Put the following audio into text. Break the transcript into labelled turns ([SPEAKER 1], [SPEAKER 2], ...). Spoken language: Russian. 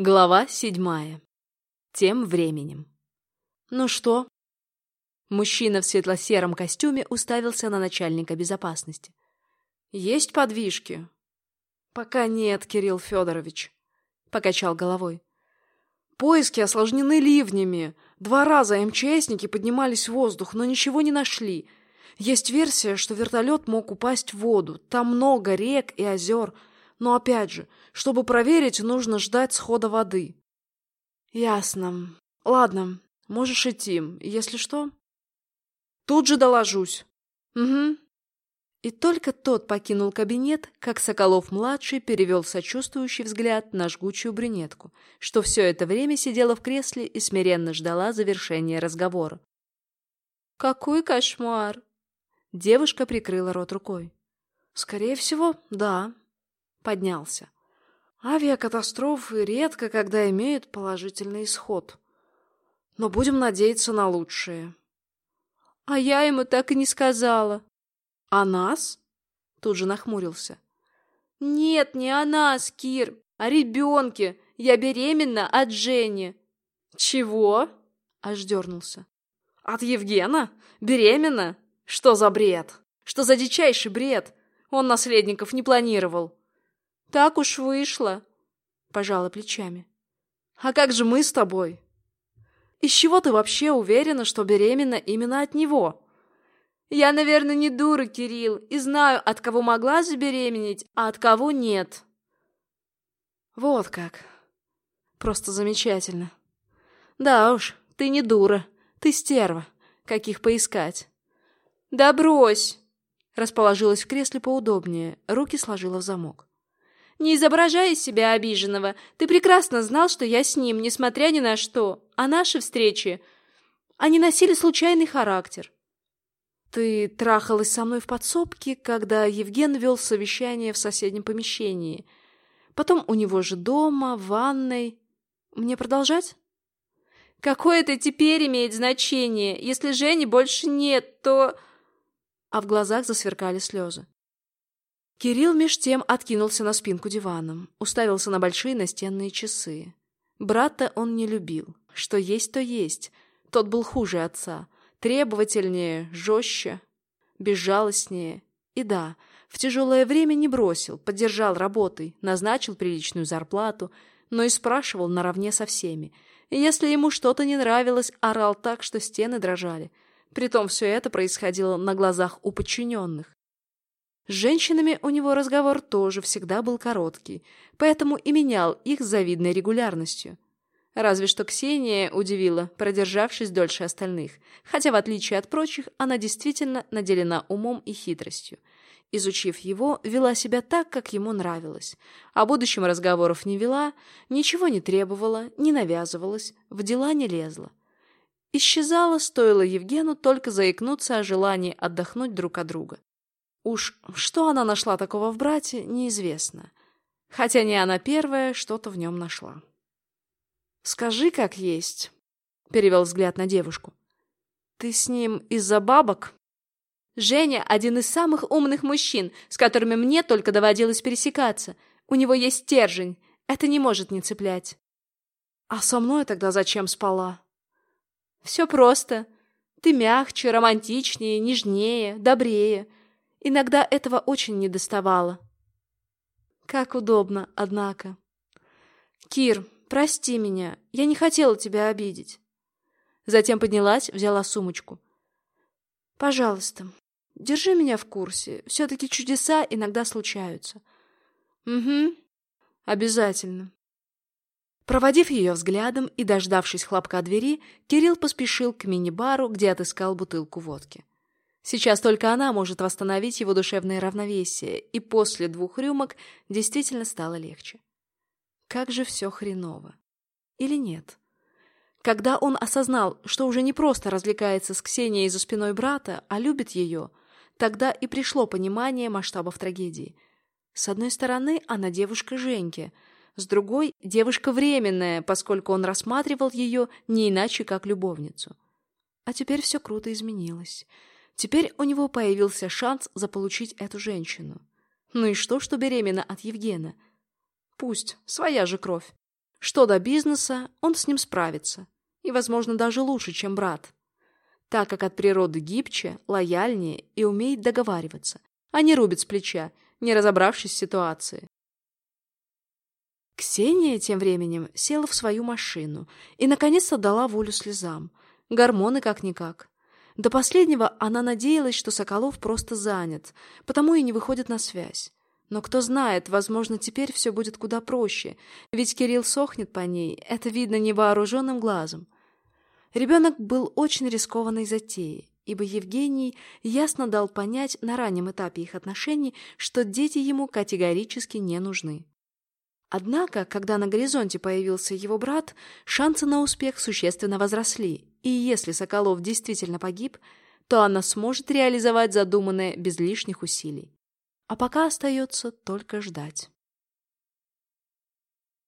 [SPEAKER 1] Глава седьмая. Тем временем. «Ну что?» Мужчина в светло-сером костюме уставился на начальника безопасности. «Есть подвижки?» «Пока нет, Кирилл Федорович», — покачал головой. «Поиски осложнены ливнями. Два раза МЧСники поднимались в воздух, но ничего не нашли. Есть версия, что вертолет мог упасть в воду. Там много рек и озер». Но опять же, чтобы проверить, нужно ждать схода воды. Ясно. Ладно, можешь идти, если что. Тут же доложусь. Угу. И только тот покинул кабинет, как Соколов-младший перевел сочувствующий взгляд на жгучую брюнетку, что все это время сидела в кресле и смиренно ждала завершения разговора. «Какой кошмар!» Девушка прикрыла рот рукой. «Скорее всего, да», поднялся. Авиакатастрофы редко когда имеют положительный исход. Но будем надеяться на лучшее. А я ему так и не сказала. А нас? Тут же нахмурился. Нет, не о нас, Кир, о ребенке. Я беременна от Жени. Чего? Аж дернулся. От Евгена? Беременна? Что за бред? Что за дичайший бред? Он наследников не планировал. Так уж вышло, пожала плечами. А как же мы с тобой? Из чего ты вообще уверена, что беременна именно от него? Я, наверное, не дура, Кирилл, и знаю, от кого могла забеременеть, а от кого нет. Вот как. Просто замечательно. Да уж, ты не дура, ты стерва. Каких поискать? Да брось! Расположилась в кресле поудобнее, руки сложила в замок. Не изображай из себя обиженного. Ты прекрасно знал, что я с ним, несмотря ни на что. А наши встречи... Они носили случайный характер. Ты трахалась со мной в подсобке, когда Евген вел совещание в соседнем помещении. Потом у него же дома, в ванной. Мне продолжать? Какое это теперь имеет значение? Если Жени больше нет, то... А в глазах засверкали слезы. Кирилл меж тем откинулся на спинку дивана, уставился на большие настенные часы. Брата он не любил. Что есть, то есть. Тот был хуже отца. Требовательнее, жестче, безжалостнее. И да, в тяжелое время не бросил, поддержал работой, назначил приличную зарплату, но и спрашивал наравне со всеми. И если ему что-то не нравилось, орал так, что стены дрожали. Притом все это происходило на глазах у подчиненных. С женщинами у него разговор тоже всегда был короткий, поэтому и менял их с завидной регулярностью. Разве что Ксения удивила, продержавшись дольше остальных, хотя, в отличие от прочих, она действительно наделена умом и хитростью. Изучив его, вела себя так, как ему нравилось. О будущем разговоров не вела, ничего не требовала, не навязывалась, в дела не лезла. Исчезала, стоило Евгену только заикнуться о желании отдохнуть друг от друга. Уж что она нашла такого в брате, неизвестно. Хотя не она первая что-то в нем нашла. «Скажи, как есть», — перевел взгляд на девушку. «Ты с ним из-за бабок?» «Женя — один из самых умных мужчин, с которыми мне только доводилось пересекаться. У него есть стержень. Это не может не цеплять». «А со мной тогда зачем спала?» «Все просто. Ты мягче, романтичнее, нежнее, добрее. Иногда этого очень недоставало. Как удобно, однако. «Кир, прости меня, я не хотела тебя обидеть». Затем поднялась, взяла сумочку. «Пожалуйста, держи меня в курсе. Все-таки чудеса иногда случаются». «Угу, обязательно». Проводив ее взглядом и дождавшись хлопка двери, Кирилл поспешил к мини-бару, где отыскал бутылку водки. Сейчас только она может восстановить его душевное равновесие, и после двух рюмок действительно стало легче. Как же все хреново. Или нет? Когда он осознал, что уже не просто развлекается с Ксенией за спиной брата, а любит ее, тогда и пришло понимание масштабов трагедии. С одной стороны, она девушка Женьки, с другой — девушка временная, поскольку он рассматривал ее не иначе, как любовницу. А теперь все круто изменилось. Теперь у него появился шанс заполучить эту женщину. Ну и что, что беременна от Евгена? Пусть, своя же кровь. Что до бизнеса, он с ним справится. И, возможно, даже лучше, чем брат. Так как от природы гибче, лояльнее и умеет договариваться, а не рубит с плеча, не разобравшись в ситуации. Ксения тем временем села в свою машину и наконец-то дала волю слезам. Гормоны как-никак. До последнего она надеялась, что Соколов просто занят, потому и не выходит на связь. Но кто знает, возможно, теперь все будет куда проще, ведь Кирилл сохнет по ней, это видно невооруженным глазом. Ребенок был очень рискованной затеей, ибо Евгений ясно дал понять на раннем этапе их отношений, что дети ему категорически не нужны. Однако, когда на горизонте появился его брат, шансы на успех существенно возросли, и если Соколов действительно погиб, то она сможет реализовать задуманное без лишних усилий. А пока остается только ждать.